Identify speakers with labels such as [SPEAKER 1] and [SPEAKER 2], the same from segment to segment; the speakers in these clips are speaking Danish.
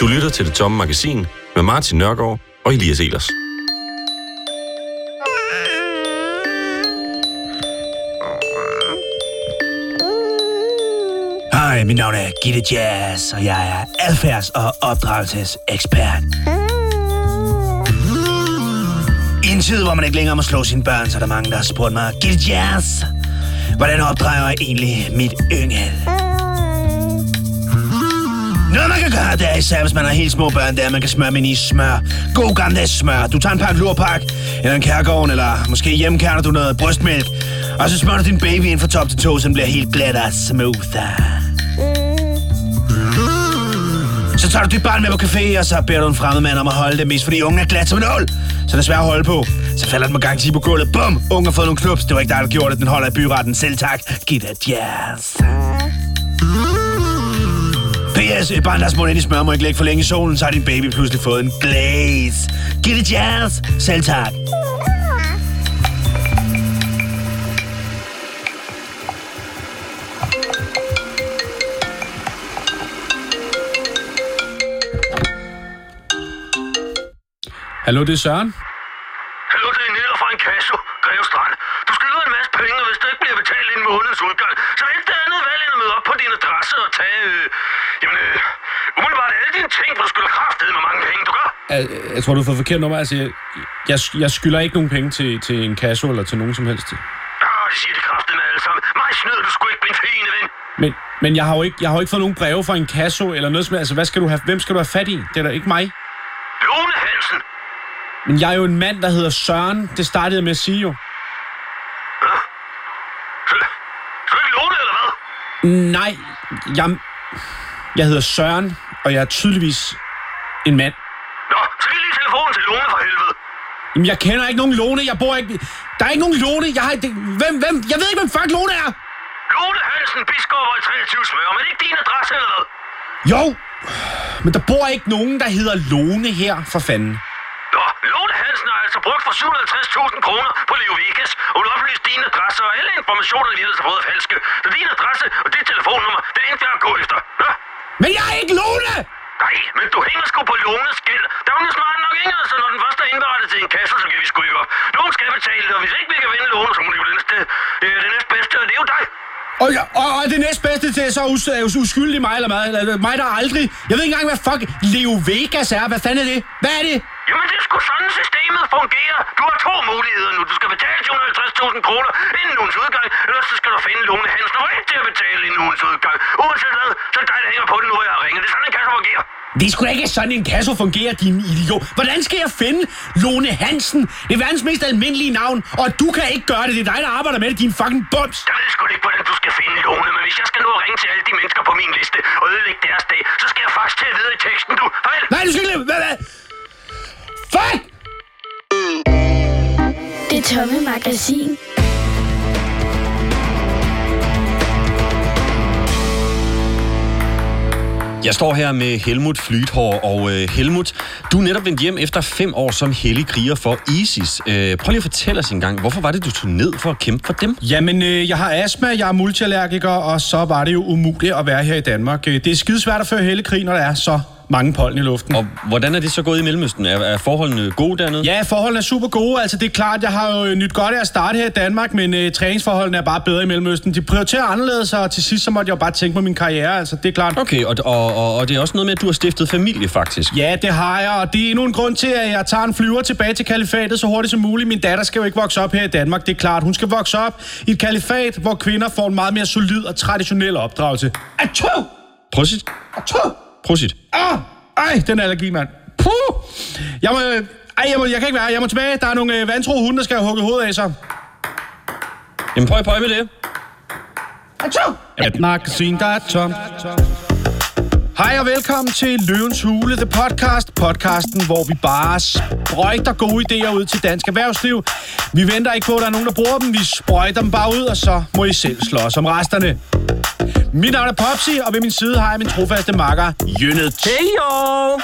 [SPEAKER 1] Du lytter til det tomme magasin med Martin Nørgaard og Elias Elers.
[SPEAKER 2] Hej, mit navn er Gitte Jazz, og jeg er adfærds- og opdragelsesekspert. I en tid, hvor man ikke længere må slå sine børn, så er der mange, der har spurgt mig, Gitte Jazz, hvordan opdrager jeg egentlig mit yngel? Noget man kan gøre, det er især, hvis man har helt små børn, er, at man kan smøre dem i smør. God gammeldags smør. Du tager en pakke lurpak, eller en kærgården, eller måske hjemmekærner du noget brystmælk. Og så smører du din baby ind fra top til tå, så den bliver helt glat og smooth. Så tager du dit barn med på café, og så beder du en fremmed mand om at holde det, mest fordi ungen er glat som en ål. Så det er svært at holde på. Så falder den med gang på gulvet. Bum! Ungen har fået nogle knups. Det var ikke dig, der gjorde det. Den holder i byretten. Selv tak. Giv det jazz. P.S. Et barn, der er smurt ind i smør, må ikke lægge for længe i solen, så har din baby pludselig fået en glaze. Giv det jazz. Selv tak.
[SPEAKER 3] Hallo, det er Søren.
[SPEAKER 4] Hallo, det er Niller fra en kasso, Greve Strand. Du skylder en masse penge, og hvis du ikke bliver betalt inden månedens udgang, så er det andet valg end at møde op på din adresse og tage... Øh, jamen, øh, umiddelbart alle dine ting, for du skylder kraftedet med mange penge, du gør.
[SPEAKER 3] Jeg, jeg tror, du har fået forkert nummer. Altså, jeg, jeg, jeg skylder ikke nogen penge til, til en kasso eller til nogen som helst.
[SPEAKER 4] Ah, det siger de kraftedeme alle sammen. Mig snyder du sgu ikke, min fine ven.
[SPEAKER 3] Men, men jeg, har jo ikke, jeg har jo ikke fået nogen breve fra en kasso eller noget som helst. Altså, hvad skal du have, hvem skal du have fat i? Det er da ikke mig.
[SPEAKER 4] Lone Hansen.
[SPEAKER 3] Men jeg er jo en mand, der hedder Søren. Det startede jeg med at sige jo. Nej, jeg, jeg hedder Søren, og jeg er tydeligvis en mand.
[SPEAKER 4] Nå, giv lige telefonen til Lone for helvede.
[SPEAKER 3] Jamen, jeg kender ikke nogen Lone. Jeg bor ikke... Der er ikke nogen Lone. Jeg har... Det, hvem, hvem? Jeg ved ikke, hvem fuck Lone er.
[SPEAKER 4] Lone Hansen, biskop og 23 smør, men ikke din adresse, eller hvad?
[SPEAKER 3] Jo, men der bor ikke nogen, der hedder Lone her, for fanden.
[SPEAKER 4] Nå, Lone Hansen har altså brugt for 750.000 kroner på Leo Vegas, og hun oplyste din adresse og alle informationer, vi ellers har er falske. Så din adresse og dit telefonnummer, det er det eneste, jeg har efter. Nå?
[SPEAKER 3] Men jeg er ikke Lone!
[SPEAKER 4] Nej, men du hænger sgu på Lones gæld. Der er hun smart nok ikke, så når den første er indberettet til en kasse, så kan vi sgu ikke op. Nogen skal betale det, og hvis ikke vi kan vinde Lone, så må det jo det næste, øh, det næste bedste, og det er jo dig.
[SPEAKER 3] Og, jeg, og, og det næstbedste til så us, us, uskyldig mig eller mig, eller mig, der aldrig... Jeg ved ikke engang, hvad fuck Leo Vegas er. Hvad fanden er det? Hvad er det?
[SPEAKER 4] Jamen, det er sgu sådan, systemet fungerer. Du har to muligheder nu. Du skal betale 750.000 kroner inden ugens udgang, eller så skal du finde Lone Hansen og ikke til at betale inden ugens udgang. Uanset hvad, så er det dig, der hænger på det nu, jeg har ringet. Det er sådan, en kasse fungerer.
[SPEAKER 3] Det er sgu da ikke sådan, en kasse fungerer, din idiot. Hvordan skal jeg finde Lone Hansen? Det er verdens mest almindelige navn, og du kan ikke gøre det. Det er dig, der arbejder med det, din fucking bums.
[SPEAKER 4] Jeg ved sgu ikke, hvordan du skal finde Lone, men hvis jeg skal nå at ringe til alle de mennesker på min liste og ødelægge deres dag, så skal jeg faktisk til at vide i teksten, du. Farvel.
[SPEAKER 3] Nej, du skal ikke... Hvad, hvad? Fuck!
[SPEAKER 5] Det tomme magasin.
[SPEAKER 1] Jeg står her med Helmut Flythår, og øh, Helmut, du er netop vendt hjem efter fem år som hellig kriger for ISIS. Øh, prøv lige at fortælle os en gang, hvorfor var det, du tog ned for at kæmpe for dem?
[SPEAKER 3] Jamen, øh, jeg har astma, jeg er multiallergiker, og så var det jo umuligt at være her i Danmark. Øh, Det er skidesvært at føre helekrig, når der er så mange pollen i luften.
[SPEAKER 1] Og hvordan er det så gået i Mellemøsten? Er, er forholdene gode dernede?
[SPEAKER 3] Ja, forholdene er super gode. Altså, det er klart, jeg har jo nyt godt af at starte her i Danmark, men øh, træningsforholdene er bare bedre i Mellemøsten. De prioriterer anderledes, og til sidst så måtte jeg jo bare tænke på min karriere. Altså, det er klart.
[SPEAKER 1] Okay, og, og, og, og det er også noget med, at du har stiftet familie, faktisk.
[SPEAKER 3] Ja, det har jeg, og det er endnu en grund til, at jeg tager en flyver tilbage til kalifatet så hurtigt som muligt. Min datter skal jo ikke vokse op her i Danmark, det er klart. Hun skal vokse op i et kalifat, hvor kvinder får en meget mere solid og traditionel opdragelse. Atjo!
[SPEAKER 1] Prosit.
[SPEAKER 3] Atjo!
[SPEAKER 1] Prosit.
[SPEAKER 3] Ah! Ej, den allergi, mand. Puh! Jeg må... Ej, jeg, må, jeg kan ikke være. Jeg må tilbage. Der er nogle øh, vantro hunde, der skal have hugget hovedet af sig.
[SPEAKER 1] Jamen prøv at prøve med det.
[SPEAKER 3] Et magasin, der er tomt. Hej og velkommen til Løvens Hule, The Podcast. Podcasten, hvor vi bare sprøjter gode idéer ud til dansk erhvervsliv. Vi venter ikke på, at der er nogen, der bruger dem. Vi sprøjter dem bare ud, og så må I selv slås om resterne. Mit navn er Popsi, og ved min side har jeg min trofaste makker, Jønnet.
[SPEAKER 4] Hey jo!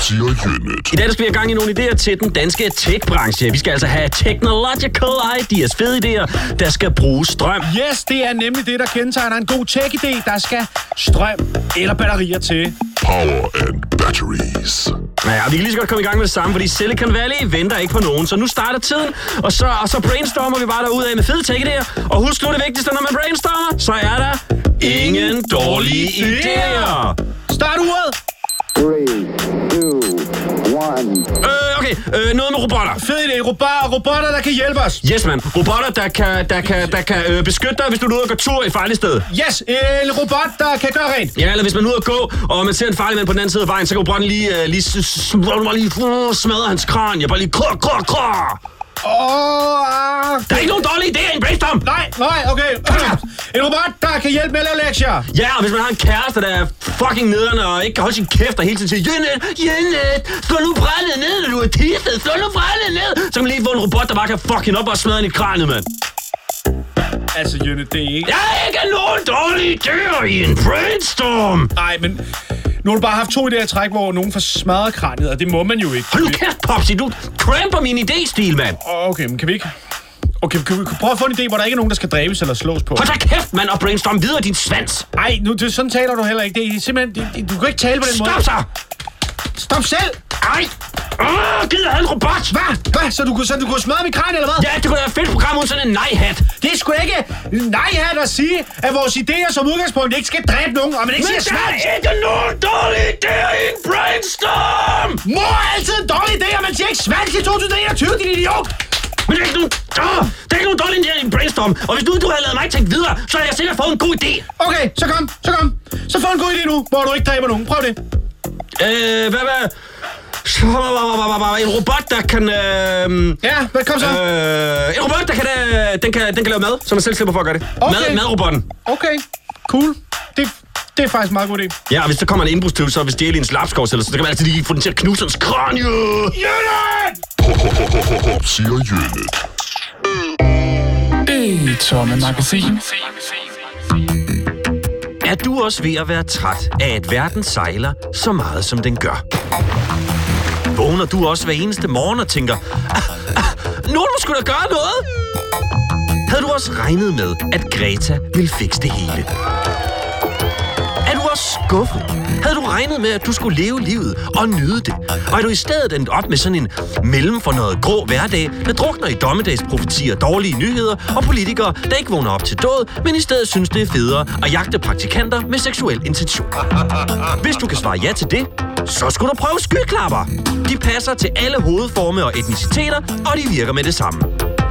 [SPEAKER 6] siger Jønnet.
[SPEAKER 4] I dag skal vi have gang i nogle idéer til den danske tech-branche. Vi skal altså have technological ideas, fede idéer, der skal bruge strøm.
[SPEAKER 3] Yes, det er nemlig det, der kendetegner en god tech-idé. Der skal strøm eller batterier til.
[SPEAKER 6] Power and batteries.
[SPEAKER 4] Ja, vi kan lige så godt komme i gang med det samme, fordi Silicon Valley venter ikke på nogen. Så nu starter tiden, og så, og så brainstormer vi bare derud af med fede tech-idéer. Og husk nu det vigtigste, når man brainstormer, så er der ingen dårlige idéer.
[SPEAKER 3] Start uret!
[SPEAKER 7] Three, two, one.
[SPEAKER 4] Øh, okay, øh, noget med robotter.
[SPEAKER 3] Fed idé. Robotter, robotter, der kan hjælpe os.
[SPEAKER 4] Yes, man. Robotter, der kan, der kan, der kan øh, beskytte dig, hvis du er ude og gå tur i et farligt sted.
[SPEAKER 3] Yes, en robot, der kan gøre rent.
[SPEAKER 4] Ja, eller hvis man er ude at gå, og man ser en farlig mand på den anden side af vejen, så kan robotten lige, øh, lige, uh, smadre hans kran. Jeg bare lige krå, krå, krå.
[SPEAKER 3] Åh, ah,
[SPEAKER 4] Der er ikke nogen dårlige idéer i en brainstorm.
[SPEAKER 3] Nej, nej, okay. En robot, der kan hjælpe med at lave lektier.
[SPEAKER 4] Ja, og hvis man har en kæreste, der er fucking nederen og ikke kan holde sin kæft og hele tiden siger, Jennet, Jennet, slå nu brændet ned, du er tisset, slå nu brændet ned. Så kan man lige få en robot, der bare kan fucking op og smadre en i kranet, mand.
[SPEAKER 3] Altså, Jønne, det er ikke...
[SPEAKER 4] Der er ikke nogen dårlige idéer i en brainstorm.
[SPEAKER 3] Nej, men nu har du bare haft to idéer i træk, hvor nogen får smadret kraniet, og det må man jo ikke.
[SPEAKER 4] Hold nu kæft, Popsi, du tramper min idéstil, mand.
[SPEAKER 3] Okay, men kan vi ikke... Okay, kan vi prøve at få en idé, hvor der ikke er nogen, der skal dræbes eller slås på?
[SPEAKER 4] Hold da kæft, mand, og brainstorm videre din svans.
[SPEAKER 3] Nej, nu, det, sådan taler du heller ikke. Det er simpelthen... Det, det, du kan ikke tale på den
[SPEAKER 4] Stop
[SPEAKER 3] måde.
[SPEAKER 4] så!
[SPEAKER 3] Stop selv!
[SPEAKER 4] Ej! Åh, gider have en robot!
[SPEAKER 3] Hvad? Hvad? Så du, kunne- så du kunne smadre mit kranie, eller hvad?
[SPEAKER 4] Ja, det kunne være et fedt program uden sådan en nej-hat.
[SPEAKER 3] Det er sgu ikke nej-hat at sige, at vores idéer som udgangspunkt ikke skal dræbe nogen, og man ikke
[SPEAKER 4] Men
[SPEAKER 3] siger
[SPEAKER 4] der
[SPEAKER 3] svans.
[SPEAKER 4] er ikke nogen dårlige idéer i en brainstorm!
[SPEAKER 3] Mor er altid en dårlig idé, og man siger ikke svans i 2021, din idiot!
[SPEAKER 4] Men der er ikke nogen, åh, der er ikke nogen dårlige idéer i en brainstorm. Og hvis du, du havde lavet mig tænke videre, så havde jeg sikkert fået en god idé.
[SPEAKER 3] Okay, så kom, så kom. Så få en god idé nu, hvor du ikke dræber nogen. Prøv det.
[SPEAKER 4] Øh, hvad, hvad? En robot, der kan... Øh,
[SPEAKER 3] Ja, hvad kom så?
[SPEAKER 4] øh, en robot, der kan, øh, den kan, den kan lave mad, så man selv slipper for at gøre det.
[SPEAKER 3] Okay.
[SPEAKER 4] Mad, madrobotten.
[SPEAKER 3] Okay, cool. Det, det er faktisk en meget god idé.
[SPEAKER 4] Ja, og hvis der kommer en indbrudstyv, så hvis det er ens lapskov, eller så, så kan man altid lige få den til at knuse hans kranje.
[SPEAKER 6] Siger Jønnet.
[SPEAKER 8] Det tomme magasin.
[SPEAKER 4] Er du også ved at være træt af, at verden sejler så meget, som den gør? Vågner du også hver eneste morgen og tænker, ah, ah, nu er du sgu da gøre noget? Havde du også regnet med, at Greta ville fikse det hele? Er du også skuffet? Havde du regnet med, at du skulle leve livet og nyde det? Og er du i stedet endt op med sådan en mellem for noget grå hverdag, der drukner i dommedagsprofetier, dårlige nyheder og politikere, der ikke vågner op til død, men i stedet synes, det er federe at jagte praktikanter med seksuel intention? Hvis du kan svare ja til det, så skulle du prøve skyklapper. De passer til alle hovedforme og etniciteter, og de virker med det samme.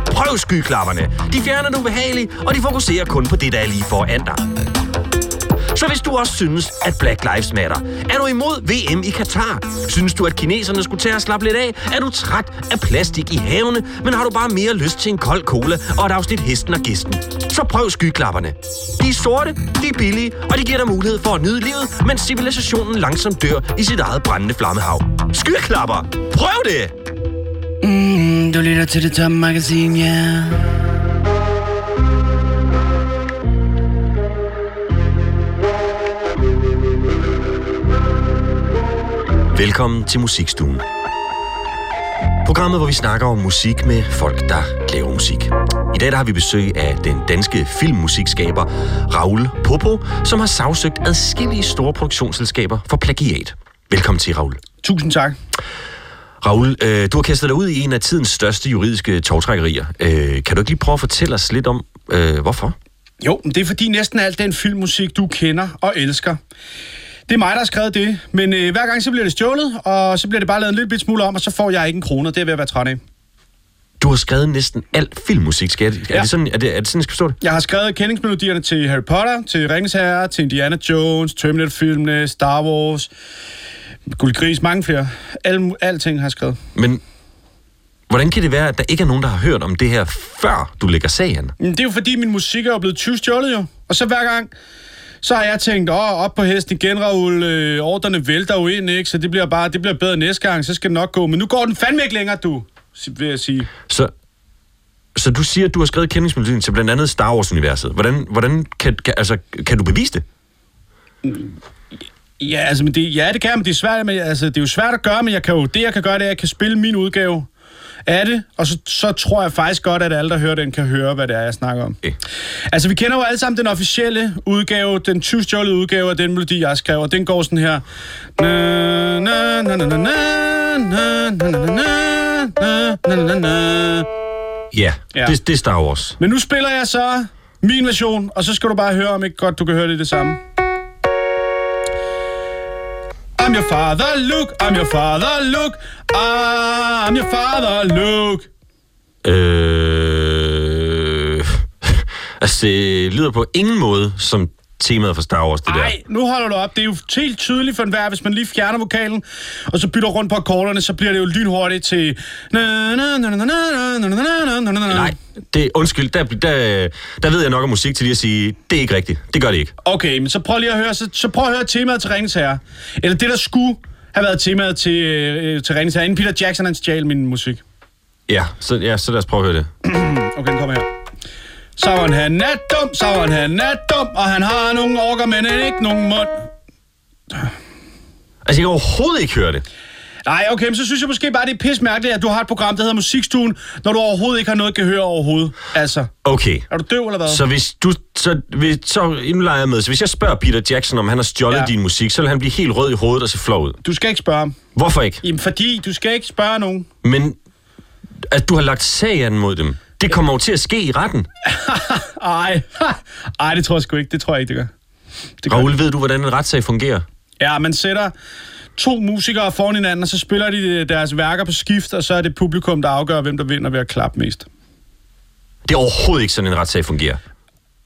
[SPEAKER 4] Prøv skyklapperne. De fjerner det ubehagelige, og de fokuserer kun på det, der er lige foran dig. Så hvis du også synes, at Black Lives Matter, er du imod VM i Katar? Synes du, at kineserne skulle tage at slappe lidt af? Er du træt af plastik i havene, men har du bare mere lyst til en kold cola og et afsnit hesten og gæsten? Så prøv skyklapperne. De er sorte, de er billige, og de giver dig mulighed for at nyde livet, mens civilisationen langsomt dør i sit eget brændende flammehav. Skyklapper! Prøv det!
[SPEAKER 9] Mm, du lytter til det tomme magasin, ja. Yeah.
[SPEAKER 4] Velkommen til Musikstuen. Programmet, hvor vi snakker om musik med folk, der laver musik. I dag der har vi besøg af den danske filmmusikskaber Raoul Popo, som har sagsøgt adskillige store produktionsselskaber for plagiat. Velkommen til, Raoul.
[SPEAKER 3] Tusind tak.
[SPEAKER 4] Raoul, øh, du har kastet dig ud i en af tidens største juridiske togtrækkerier. Øh, kan du ikke lige prøve at fortælle os lidt om, øh, hvorfor?
[SPEAKER 3] Jo, det er fordi næsten alt den filmmusik, du kender og elsker, det er mig, der har skrevet det. Men øh, hver gang så bliver det stjålet, og så bliver det bare lavet en lille bit smule om, og så får jeg ikke en krone. Det er ved at være træt af.
[SPEAKER 4] Du har skrevet næsten alt filmmusik. Skal jeg, er,
[SPEAKER 3] Ja.
[SPEAKER 4] det sådan, er, det, er det sådan, jeg skal forstå det?
[SPEAKER 3] Jeg har skrevet kendingsmelodierne til Harry Potter, til Ringens Herre, til Indiana Jones, Terminator-filmene, Star Wars, Guldgris, mange flere. Alle, alting har jeg skrevet.
[SPEAKER 4] Men hvordan kan det være, at der ikke er nogen, der har hørt om det her, før du lægger sagen?
[SPEAKER 3] Det er jo fordi, min musik er blevet tyvstjålet jo. Og så hver gang, så har jeg tænkt, åh, op på hesten igen, Raoul, øh, ordrene vælter jo ind, ikke? Så det bliver bare, det bliver bedre næste gang, så skal det nok gå. Men nu går den fandme ikke længere, du, vil jeg sige.
[SPEAKER 4] Så, så du siger, at du har skrevet kendingsmelodien til blandt andet Star Wars-universet. Hvordan, hvordan kan, kan, altså, kan du bevise det?
[SPEAKER 3] Ja, altså, men det, ja, det kan jeg, men det er, svært, men, altså, det er jo svært at gøre, men jeg kan jo, det, jeg kan gøre, det er, at jeg kan spille min udgave af det, og så, så tror jeg faktisk godt, at alle, der hører den, kan høre, hvad det er, jeg snakker om.
[SPEAKER 4] Okay.
[SPEAKER 3] Altså, vi kender jo alle sammen den officielle udgave, den tyvstjålede udgave af den melodi, jeg skrev, og den går sådan her. Na, na, na, na, na, na, na, na, na, na, na, na, na, na.
[SPEAKER 4] Ja,
[SPEAKER 3] Ja.
[SPEAKER 4] ja. Det, det er Star Wars.
[SPEAKER 3] Men nu spiller jeg så min version, og så skal du bare høre, om ikke godt du kan høre det det samme. I'm your father, Luke. I'm your father, Luke. I'm your father, Luke.
[SPEAKER 4] Øh... altså, det lyder på ingen måde som temaet for Star Wars, det Ej, der.
[SPEAKER 3] Nej, nu holder du op. Det er jo helt tydeligt for enhver, hvis man lige fjerner vokalen, og så bytter rundt på akkorderne, så bliver det jo lynhurtigt til...
[SPEAKER 4] Nej, det, undskyld, der, der, der ved jeg nok om musik til lige at sige, det er ikke rigtigt. Det gør det ikke.
[SPEAKER 3] Okay, men så prøv lige at høre, så, så prøv at høre temaet til Ringens Herre. Eller det, der skulle have været temaet til, øh, til Ringens Herre, inden Peter Jackson hans stjal min musik.
[SPEAKER 4] Ja, så, ja, så lad os prøve at høre det.
[SPEAKER 3] okay, den kommer her. Sauron han er dum, Sauron han er dum, og han har nogle orker, men ikke nogen mund.
[SPEAKER 4] Altså, jeg kan overhovedet ikke høre det.
[SPEAKER 3] Nej, okay, men så synes jeg måske bare, det er pis mærkeligt, at du har et program, der hedder Musikstuen, når du overhovedet ikke har noget gehør overhovedet. Altså,
[SPEAKER 4] Okay.
[SPEAKER 3] er du døv eller hvad?
[SPEAKER 4] Så hvis du... Så, hvis, så jeg med. Så hvis jeg spørger Peter Jackson, om han har stjålet
[SPEAKER 3] Ja.
[SPEAKER 4] ja. din musik, så vil han blive helt rød i hovedet og se flov ud.
[SPEAKER 3] Du skal ikke spørge ham.
[SPEAKER 4] Hvorfor ikke?
[SPEAKER 3] Jamen, fordi du skal ikke spørge nogen.
[SPEAKER 4] Men at du har lagt sag an mod dem, det kommer jo til at ske i retten.
[SPEAKER 3] Ej, Ej, det tror jeg sgu ikke. Det tror jeg ikke, det gør. Det gør
[SPEAKER 4] Raoul, ved du, hvordan en retssag fungerer?
[SPEAKER 3] Ja, man sætter to musikere foran hinanden, og så spiller de deres værker på skift, og så er det publikum, der afgør, hvem der vinder ved at klappe mest.
[SPEAKER 4] Det er overhovedet ikke sådan, en retssag fungerer.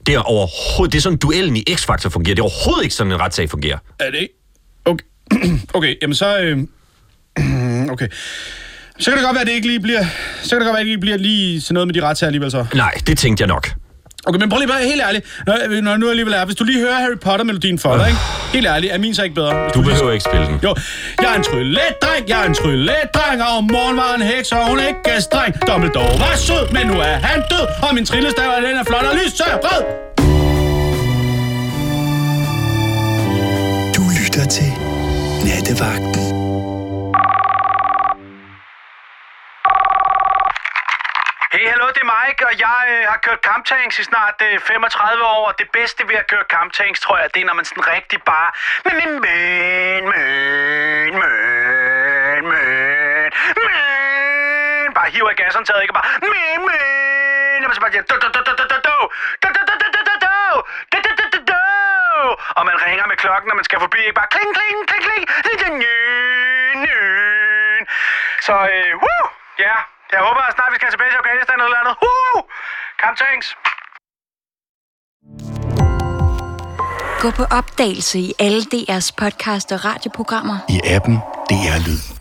[SPEAKER 4] Det er overhovedet... Det er sådan, duellen i X-Factor fungerer. Det er overhovedet ikke sådan, en retssag fungerer.
[SPEAKER 3] Er det ikke? Okay, okay jamen så... Øh... Okay. Så kan det godt være, at det ikke lige bliver... Så kan det godt være, at det ikke bliver lige til noget med de retssager alligevel så.
[SPEAKER 4] Nej, det tænkte jeg nok.
[SPEAKER 3] Okay, men prøv lige bare helt ærligt. Når, når nu alligevel er, hvis du lige hører Harry Potter-melodien for dig, ikke? Helt ærligt, er min så ikke bedre? Hvis
[SPEAKER 4] Du
[SPEAKER 3] lige-
[SPEAKER 4] behøver ikke spille den.
[SPEAKER 3] Jo, jeg er en trylledreng, jeg er en trylledreng, og om morgen var en heks, og hun ikke er streng. Dumbledore var sød, men nu er han død, og min trillestav er den er flot og lyserød.
[SPEAKER 10] Du lytter til Nattevagten.
[SPEAKER 11] Kamptanks i snart øh, 35 år, og det bedste ved at køre kamptanks, tror jeg, det er, når man sådan rigtig bare... Men, men, men, men, men, men, men, bare hiver i gashåndtaget, ikke Og bare... Men, men, og så bare du, du, du, du, du, du, du, du. Og man ringer med klokken, når man skal forbi, ikke bare kling, kling, kling, kling, kling, Så, øh, woo, ja, jeg håber at snart, vi skal tilbage til Afghanistan eller noget andet. Woo! Kamptanks!
[SPEAKER 12] Gå på opdagelse i alle DR's podcast og radioprogrammer.
[SPEAKER 10] I appen DR Lyd.